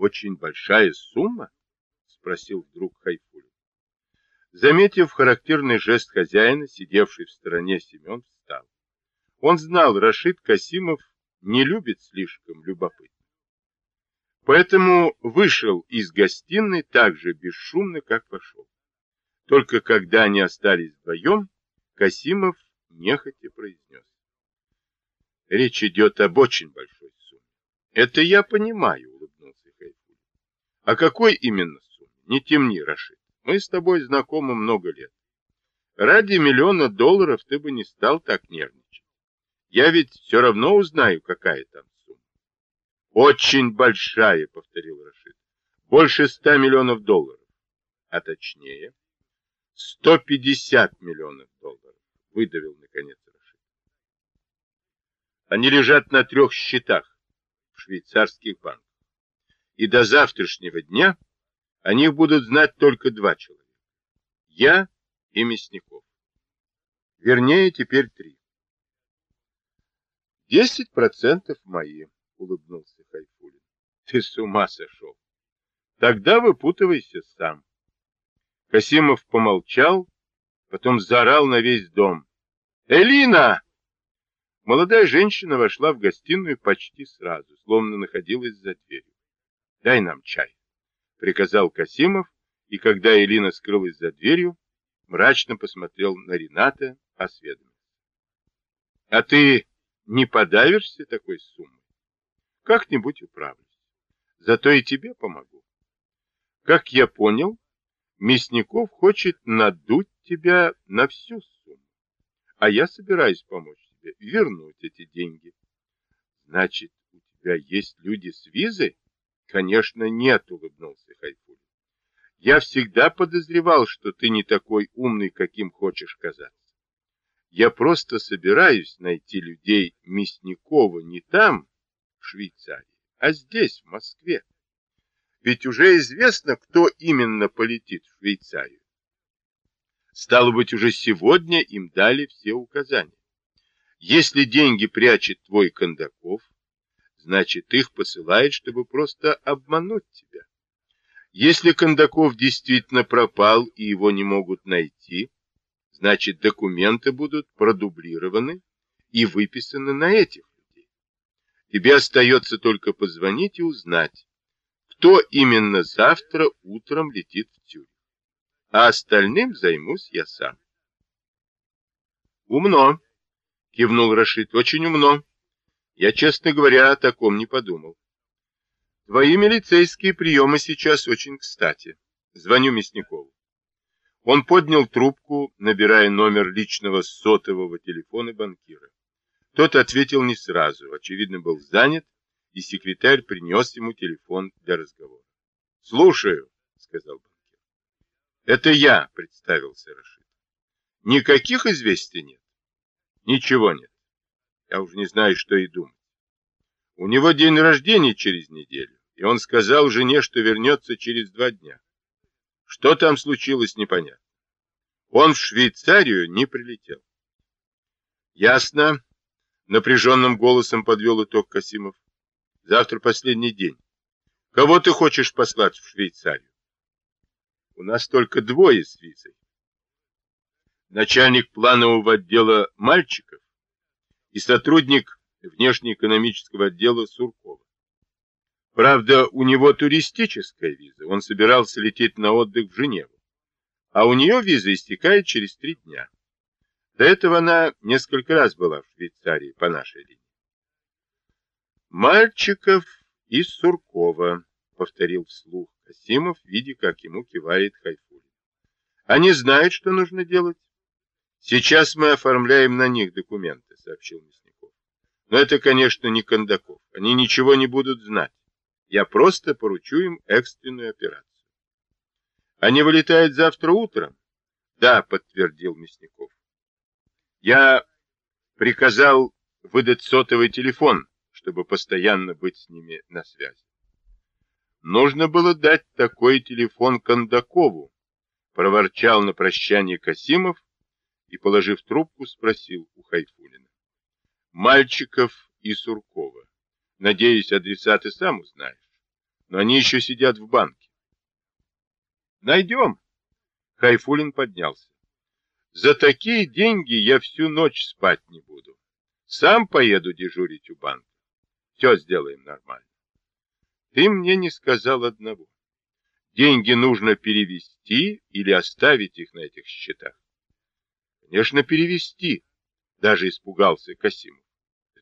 Очень большая сумма? Спросил вдруг Хайфулин. Заметив характерный жест хозяина, сидевший в стороне Семен встал. Он знал, Рашид Касимов не любит слишком любопытно. Поэтому вышел из гостиной так же бесшумно, как вошел. Только когда они остались вдвоем, Касимов нехотя произнес. Речь идет об очень большой сумме. Это я понимаю. А какой именно сумме? Не темни, Рашид. Мы с тобой знакомы много лет. Ради миллиона долларов ты бы не стал так нервничать. Я ведь все равно узнаю, какая там сумма. Очень большая, повторил Рашид. Больше ста миллионов долларов. А точнее, 150 миллионов долларов, выдавил наконец Рашид. Они лежат на трех счетах в швейцарских банках. И до завтрашнего дня о них будут знать только два человека. Я и Мясников. Вернее, теперь три. Десять процентов мои, улыбнулся Хайфулин. Ты с ума сошел. Тогда выпутывайся сам. Касимов помолчал, потом заорал на весь дом. «Элина!» Молодая женщина вошла в гостиную почти сразу, словно находилась за дверью. «Дай нам чай», — приказал Касимов, и когда Элина скрылась за дверью, мрачно посмотрел на Рената, осведомил. «А ты не подавишься такой суммой? Как-нибудь управлюсь. Зато и тебе помогу. Как я понял, Мясников хочет надуть тебя на всю сумму, а я собираюсь помочь тебе вернуть эти деньги. Значит, у тебя есть люди с визой? Конечно, нет, улыбнулся Хайфуль. Я всегда подозревал, что ты не такой умный, каким хочешь казаться. Я просто собираюсь найти людей Мясникова не там, в Швейцарии, а здесь, в Москве. Ведь уже известно, кто именно полетит в Швейцарию. Стало быть, уже сегодня им дали все указания. Если деньги прячет твой Кондаков, значит, их посылает, чтобы просто обмануть тебя. Если Кондаков действительно пропал и его не могут найти, значит, документы будут продублированы и выписаны на этих людей. Тебе остается только позвонить и узнать, кто именно завтра утром летит в Тюрих. А остальным займусь я сам. Умно, кивнул Рашид, очень умно. Я, честно говоря, о таком не подумал. Твои милицейские приемы сейчас очень кстати. Звоню Мясникову. Он поднял трубку, набирая номер личного сотового телефона банкира. Тот ответил не сразу, очевидно, был занят, и секретарь принес ему телефон для разговора. «Слушаю», — сказал банкир. «Это я», — представился Рашид. «Никаких известий нет?» «Ничего нет. Я уже не знаю, что и думать. У него день рождения через неделю, и он сказал жене, что вернется через два дня. Что там случилось, непонятно. Он в Швейцарию не прилетел. Ясно, напряженным голосом подвел итог Касимов. Завтра последний день. Кого ты хочешь послать в Швейцарию? У нас только двое с визой. Начальник планового отдела мальчиков и сотрудник внешнеэкономического отдела Суркова. Правда, у него туристическая виза, он собирался лететь на отдых в Женеву, а у нее виза истекает через три дня. До этого она несколько раз была в Швейцарии по нашей линии. Мальчиков из Суркова, повторил вслух Касимов, видя, как ему кивает Хайфулин. Они знают, что нужно делать. Сейчас мы оформляем на них документы, сообщил Мясников. Но это, конечно, не Кондаков. Они ничего не будут знать. Я просто поручу им экстренную операцию. Они вылетают завтра утром? Да, подтвердил Мясников. Я приказал выдать сотовый телефон чтобы постоянно быть с ними на связи. Нужно было дать такой телефон Кондакову, проворчал на прощание Касимов и, положив трубку, спросил у Хайфулина. Мальчиков и Суркова. Надеюсь, адреса ты сам узнаешь. но они еще сидят в банке. Найдем. Хайфулин поднялся. За такие деньги я всю ночь спать не буду. Сам поеду дежурить у банка. Все сделаем нормально. Ты мне не сказал одного. Деньги нужно перевести или оставить их на этих счетах? Конечно, перевести, даже испугался Касимов.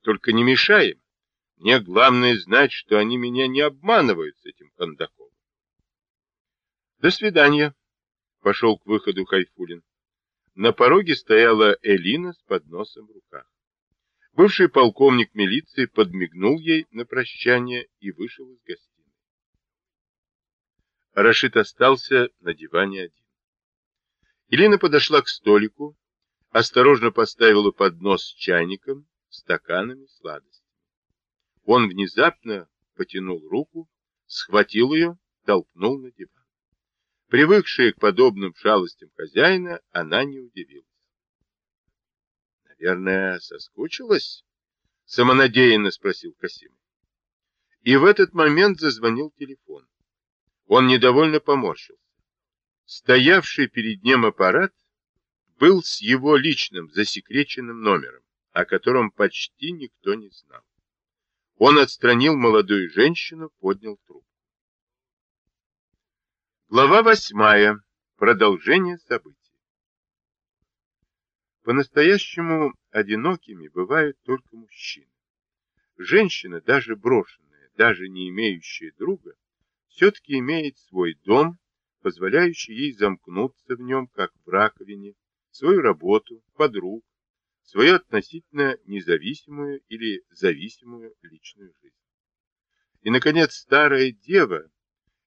Только не мешаем. Мне главное знать, что они меня не обманывают с этим Кондаковым. До свидания. Пошел к выходу Хайфулин. На пороге стояла Элина с подносом в руках. Бывший полковник милиции подмигнул ей на прощание и вышел из гостиной. Рашид остался на диване один. Элина подошла к столику, осторожно поставила поднос с чайником, стаканами, сладостями. Он внезапно потянул руку, схватил ее, толкнул на диван. Привыкшая к подобным шалостям хозяина, она не удивилась. «Наверное, соскучилась?» — самонадеянно спросил Касимов. И в этот момент зазвонил телефон. Он недовольно поморщился. Стоявший перед ним аппарат был с его личным засекреченным номером, о котором почти никто не знал. Он отстранил молодую женщину, поднял трубку. Глава восьмая. Продолжение событий. По-настоящему одинокими бывают только мужчины. Женщина, даже брошенная, даже не имеющая друга, все-таки имеет свой дом, позволяющий ей замкнуться в нем, как в раковине, свою работу, подруг, свою относительно независимую или зависимую личную жизнь. И, наконец, старая дева,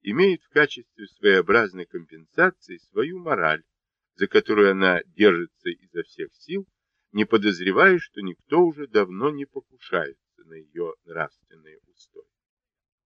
имеет в качестве своеобразной компенсации свою мораль, за которую она держится изо всех сил, не подозревая, что никто уже давно не покушается на ее нравственные устои.